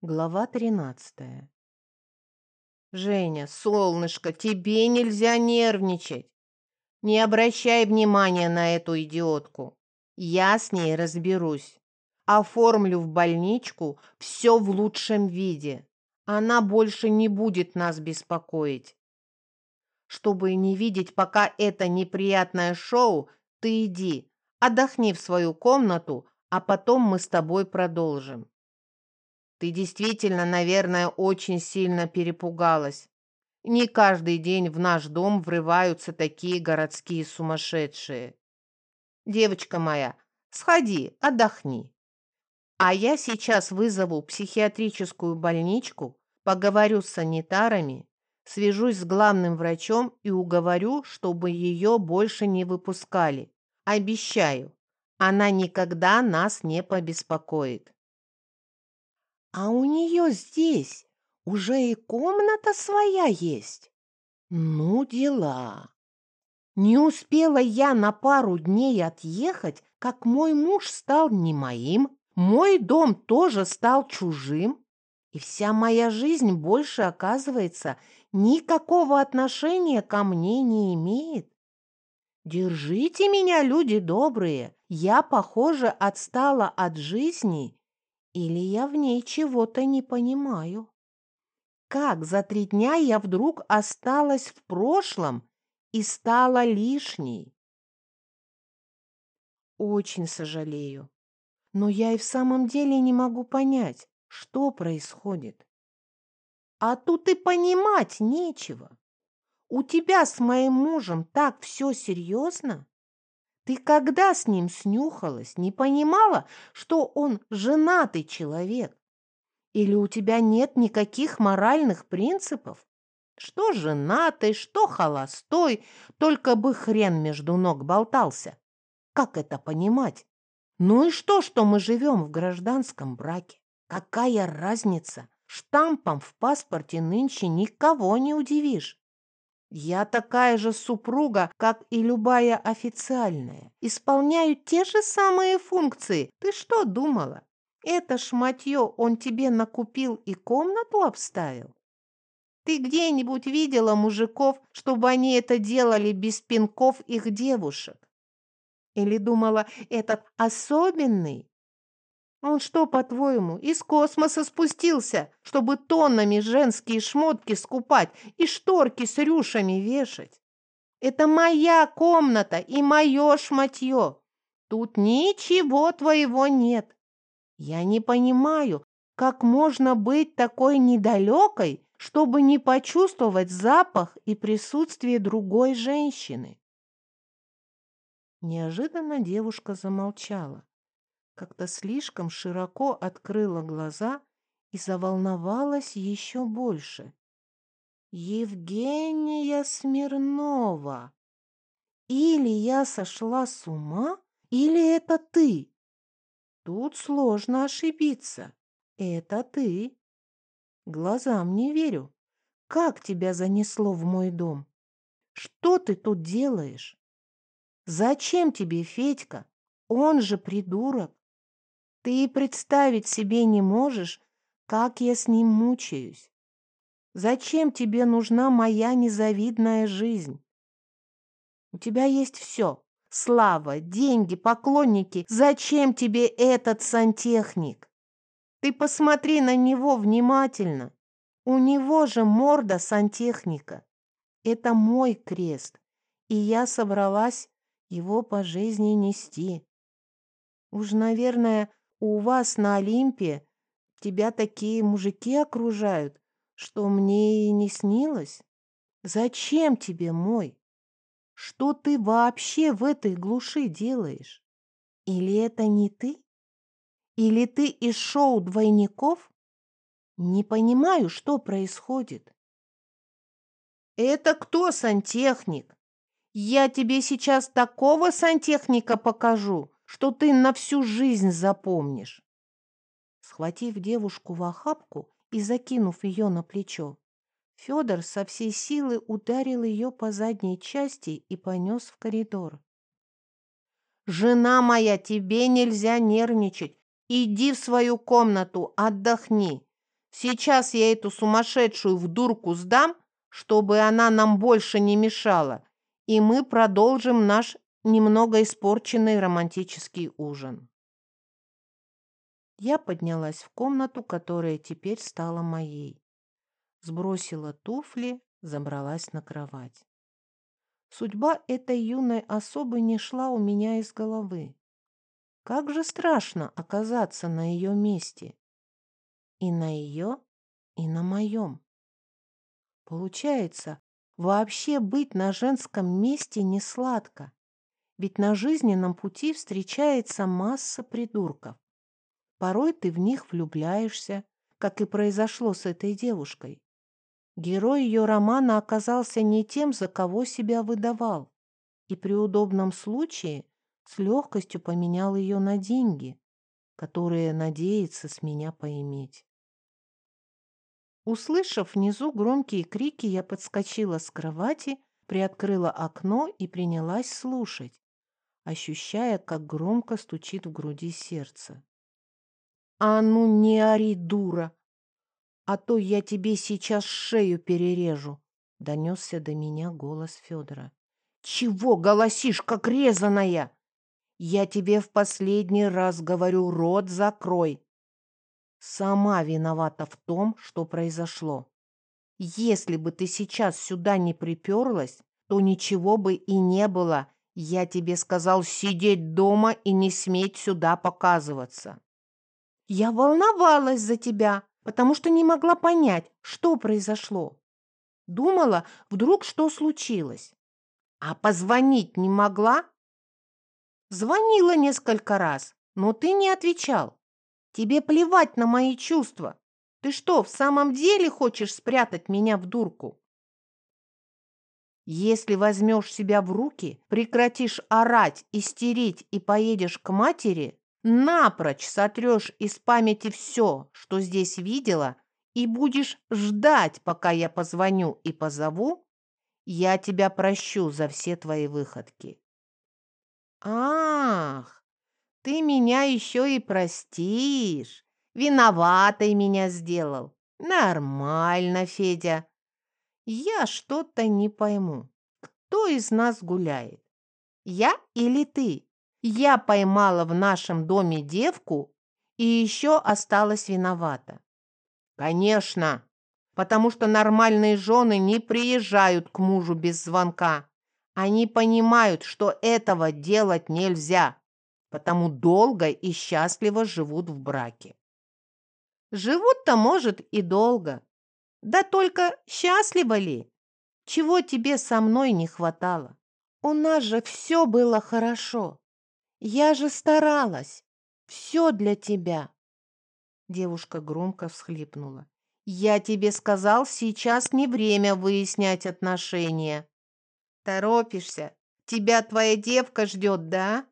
Глава тринадцатая. «Женя, солнышко, тебе нельзя нервничать. Не обращай внимания на эту идиотку. Я с ней разберусь. Оформлю в больничку все в лучшем виде. Она больше не будет нас беспокоить. Чтобы не видеть пока это неприятное шоу, ты иди, отдохни в свою комнату, а потом мы с тобой продолжим. Ты действительно, наверное, очень сильно перепугалась. Не каждый день в наш дом врываются такие городские сумасшедшие. Девочка моя, сходи, отдохни. А я сейчас вызову психиатрическую больничку, поговорю с санитарами, свяжусь с главным врачом и уговорю, чтобы ее больше не выпускали. Обещаю, она никогда нас не побеспокоит. А у нее здесь уже и комната своя есть. Ну, дела. Не успела я на пару дней отъехать, как мой муж стал не моим, мой дом тоже стал чужим, и вся моя жизнь больше, оказывается, никакого отношения ко мне не имеет. Держите меня, люди добрые, я, похоже, отстала от жизни или я в ней чего-то не понимаю? Как за три дня я вдруг осталась в прошлом и стала лишней? Очень сожалею, но я и в самом деле не могу понять, что происходит. А тут и понимать нечего. У тебя с моим мужем так все серьезно? Ты когда с ним снюхалась, не понимала, что он женатый человек? Или у тебя нет никаких моральных принципов? Что женатый, что холостой, только бы хрен между ног болтался. Как это понимать? Ну и что, что мы живем в гражданском браке? Какая разница? Штампом в паспорте нынче никого не удивишь. Я такая же супруга, как и любая официальная. Исполняю те же самые функции. Ты что думала? Это шматье он тебе накупил и комнату обставил? Ты где-нибудь видела мужиков, чтобы они это делали без пинков их девушек? Или думала, этот особенный, он что, по-твоему, из космоса спустился, чтобы тоннами женские шмотки скупать и шторки с рюшами вешать? Это моя комната и мое шматье. Тут ничего твоего нет. Я не понимаю, как можно быть такой недалекой, чтобы не почувствовать запах и присутствие другой женщины. Неожиданно девушка замолчала как-то слишком широко открыла глаза и заволновалась еще больше. «Евгения Смирнова! Или я сошла с ума, или это ты? Тут сложно ошибиться. Это ты. Глазам не верю. Как тебя занесло в мой дом? Что ты тут делаешь? Зачем тебе Федька? Он же придурок. Ты и представить себе не можешь, как я с ним мучаюсь. Зачем тебе нужна моя незавидная жизнь? У тебя есть все. Слава, деньги, поклонники. Зачем тебе этот сантехник? Ты посмотри на него внимательно. У него же морда сантехника. Это мой крест, и я собралась его по жизни нести. Уж, наверное, у вас на Олимпе тебя такие мужики окружают, что мне и не снилось. Зачем тебе мой? Что ты вообще в этой глуши делаешь? Или это не ты? Или ты из шоу двойников? Не понимаю, что происходит. Это кто сантехник? Я тебе сейчас такого сантехника покажу, что ты на всю жизнь запомнишь. Схватив девушку в охапку и закинув ее на плечо, Федор со всей силы ударил ее по задней части и понес в коридор. «Жена моя, тебе нельзя нервничать. Иди в свою комнату, отдохни. Сейчас я эту сумасшедшую в дурку сдам, чтобы она нам больше не мешала, и мы продолжим наш немного испорченный романтический ужин. Я поднялась в комнату, которая теперь стала моей. Сбросила туфли, забралась на кровать. Судьба этой юной особы не шла у меня из головы. Как же страшно оказаться на ее месте. И на ее, и на моем. Получается, вообще быть на женском месте не сладко. Ведь на жизненном пути встречается масса придурков. Порой ты в них влюбляешься, как и произошло с этой девушкой. Герой ее романа оказался не тем, за кого себя выдавал, и при удобном случае с легкостью поменял ее на деньги, которые надеется с меня поиметь. Услышав внизу громкие крики, я подскочила с кровати, приоткрыла окно и принялась слушать, ощущая, как громко стучит в груди сердце. «А ну не ори, дура! А то я тебе сейчас шею перережу!» — донесся до меня голос Федора. «Чего голосишь, как резаная? Я тебе в последний раз говорю, рот закрой!» Сама виновата в том, что произошло. Если бы ты сейчас сюда не приперлась, то ничего бы и не было. Я тебе сказал сидеть дома и не сметь сюда показываться. Я волновалась за тебя, потому что не могла понять, что произошло. Думала, вдруг что случилось. А позвонить не могла? Звонила несколько раз, но ты не отвечал. Тебе плевать на мои чувства. Ты что, в самом деле хочешь спрятать меня в дурку? Если возьмешь себя в руки, прекратишь орать, истерить и поедешь к матери, напрочь сотрешь из памяти все, что здесь видела, и будешь ждать, пока я позвоню и позову, я тебя прощу за все твои выходки. Ах, ты меня еще и простишь. Виноватой меня сделал. Нормально, Федя. Я что-то не пойму. Кто из нас гуляет? Я или ты? Я поймала в нашем доме девку и еще осталась виновата. Конечно, потому что нормальные жены не приезжают к мужу без звонка. Они понимают, что этого делать нельзя, потому долго и счастливо живут в браке. Живут-то, может, и долго. Да только счастливо ли? Чего тебе со мной не хватало? У нас же все было хорошо. Я же старалась. Все для тебя. Девушка громко всхлипнула. Я тебе сказал, сейчас не время выяснять отношения. Торопишься? Тебя твоя девка ждет, да?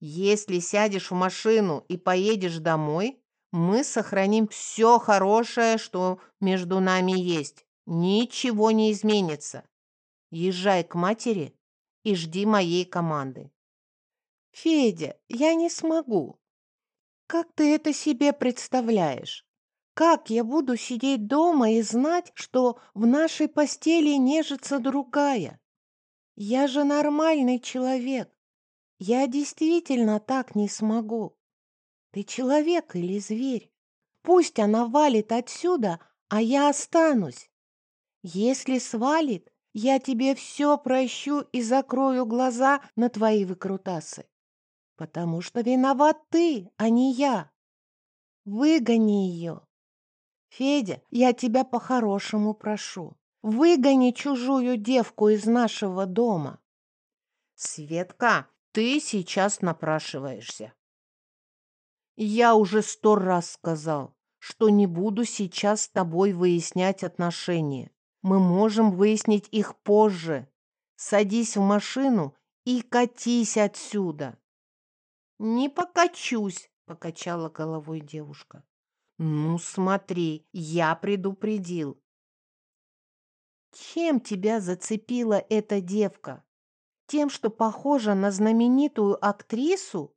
Если сядешь в машину и поедешь домой, мы сохраним все хорошее, что между нами есть. Ничего не изменится. Езжай к матери и жди моей команды. Федя, я не смогу. Как ты это себе представляешь? Как я буду сидеть дома и знать, что в нашей постели нежится другая? Я же нормальный человек. Я действительно так не смогу. Ты человек или зверь? Пусть она валит отсюда, а я останусь. Если свалит, я тебе все прощу и закрою глаза на твои выкрутасы потому что виноват ты, а не я. Выгони ее. Федя, я тебя по-хорошему прошу. Выгони чужую девку из нашего дома. Светка, ты сейчас напрашиваешься. Я уже сто раз сказал, что не буду сейчас с тобой выяснять отношения. Мы можем выяснить их позже. Садись в машину и катись отсюда. «Не покачусь», — покачала головой девушка. «Ну, смотри, я предупредил». «Чем тебя зацепила эта девка? Тем, что похожа на знаменитую актрису?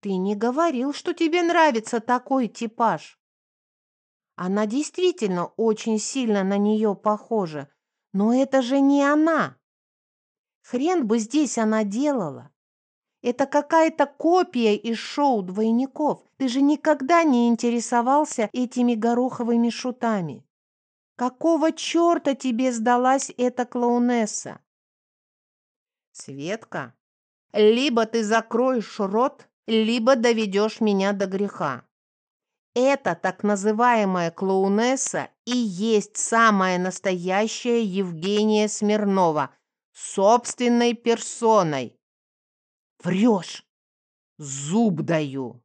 Ты не говорил, что тебе нравится такой типаж». Она действительно очень сильно на нее похожа, но это же не она. Хрен бы здесь она делала. Это какая-то копия из шоу двойников. Ты же никогда не интересовался этими гороховыми шутами. Какого черта тебе сдалась эта клоунесса? Светка, либо ты закроешь рот, либо доведешь меня до греха. Эта так называемая клоунесса и есть самая настоящая Евгения Смирнова, собственной персоной. Врешь. Зуб даю.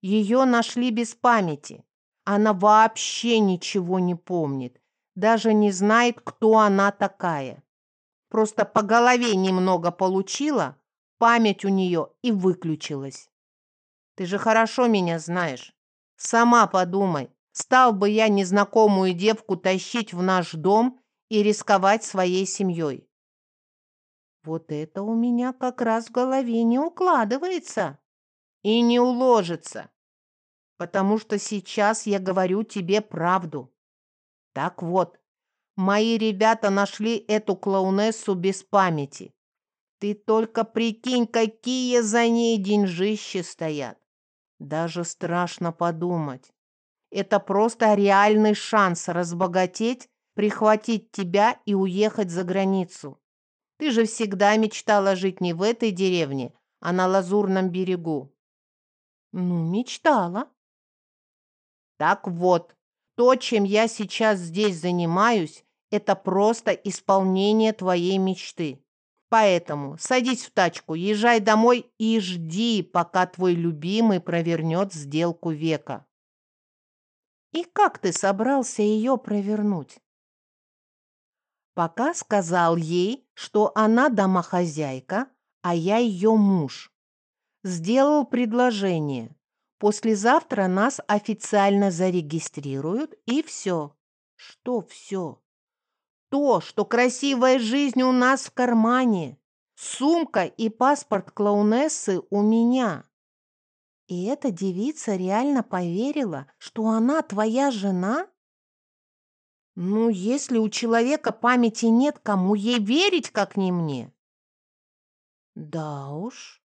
Ее нашли без памяти. Она вообще ничего не помнит, даже не знает, кто она такая. Просто по голове немного получила, память у нее и выключилась. Ты же хорошо меня знаешь. Сама подумай, стал бы я незнакомую девку тащить в наш дом и рисковать своей семьей. Вот это у меня как раз в голове не укладывается. И не уложится. Потому что сейчас я говорю тебе правду. Так вот, мои ребята нашли эту клоунессу без памяти. Ты только прикинь, какие за ней деньжищи стоят. Даже страшно подумать. Это просто реальный шанс разбогатеть, прихватить тебя и уехать за границу. Ты же всегда мечтала жить не в этой деревне, а на Лазурном берегу. Ну, мечтала. Так вот, то, чем я сейчас здесь занимаюсь, это просто исполнение твоей мечты. Поэтому садись в тачку, езжай домой и жди, пока твой любимый провернет сделку века. И как ты собрался ее провернуть? Пока сказал ей, что она домохозяйка, а я ее муж. Сделал предложение. Послезавтра нас официально зарегистрируют, и все. Что все? То, что красивая жизнь у нас в кармане. Сумка и паспорт клоунессы у меня. И эта девица реально поверила, что она твоя жена? Ну, если у человека памяти нет, кому ей верить, как не мне? Да уж,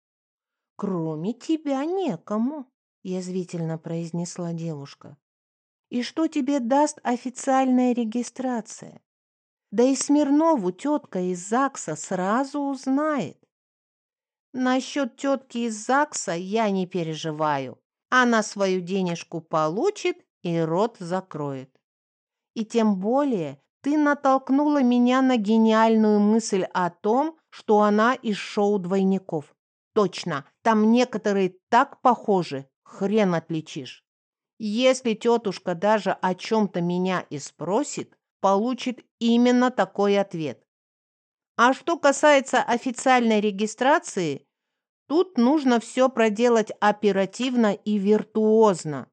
кроме тебя некому, язвительно произнесла девушка. И что тебе даст официальная регистрация? Да и Смирнову тетка из ЗАГСа сразу узнает. Насчет тетки из ЗАГСа я не переживаю. Она свою денежку получит и рот закроет. И тем более ты натолкнула меня на гениальную мысль о том, что она из шоу двойников. Точно, там некоторые так похожи, хрен отличишь. Если тетушка даже о чем-то меня и спросит, получит именно такой ответ. А что касается официальной регистрации, тут нужно все проделать оперативно и виртуозно.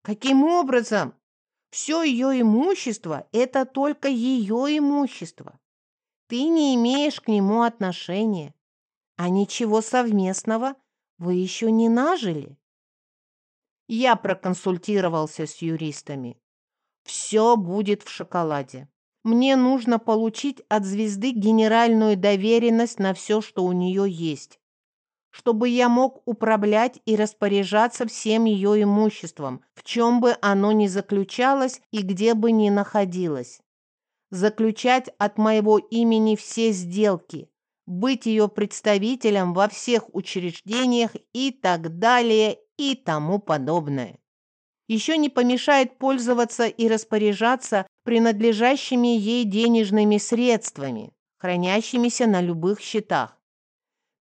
Каким образом? Все ее имущество – это только ее имущество. Ты не имеешь к нему отношения, а ничего совместного вы еще не нажили. Я проконсультировался с юристами. Все будет в шоколаде. Мне нужно получить от звезды генеральную доверенность на все, что у нее есть, чтобы я мог управлять и распоряжаться всем ее имуществом, в чем бы оно ни заключалось и где бы ни находилось. Заключать от моего имени все сделки, быть ее представителем во всех учреждениях и так далее и тому подобное еще не помешает пользоваться и распоряжаться принадлежащими ей денежными средствами, хранящимися на любых счетах.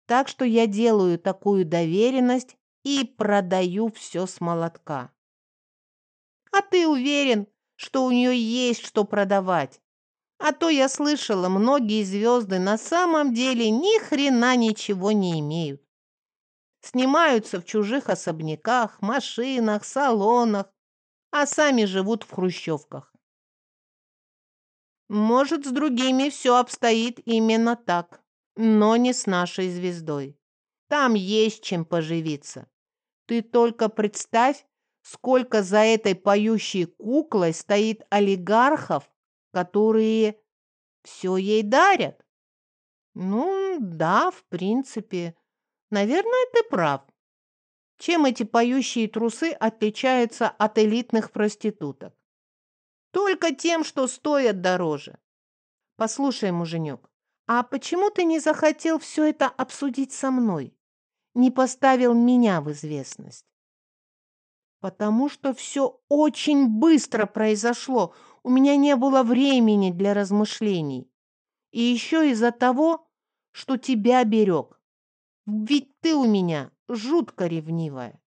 Так что я делаю такую доверенность и продаю все с молотка. А ты уверен, что у нее есть что продавать? А то я слышала, многие звезды на самом деле ни хрена ничего не имеют снимаются в чужих особняках, машинах, салонах, а сами живут в хрущевках. Может, с другими все обстоит именно так, но не с нашей звездой. Там есть чем поживиться. Ты только представь, сколько за этой поющей куклой стоит олигархов, которые все ей дарят? Ну, да, в принципе. Наверное, ты прав. Чем эти поющие трусы отличаются от элитных проституток? Только тем, что стоят дороже. Послушай, муженек, а почему ты не захотел все это обсудить со мной? Не поставил меня в известность? Потому что все очень быстро произошло. У меня не было времени для размышлений. И еще из-за того, что тебя берег. Ведь ты у меня жутко ревнивая.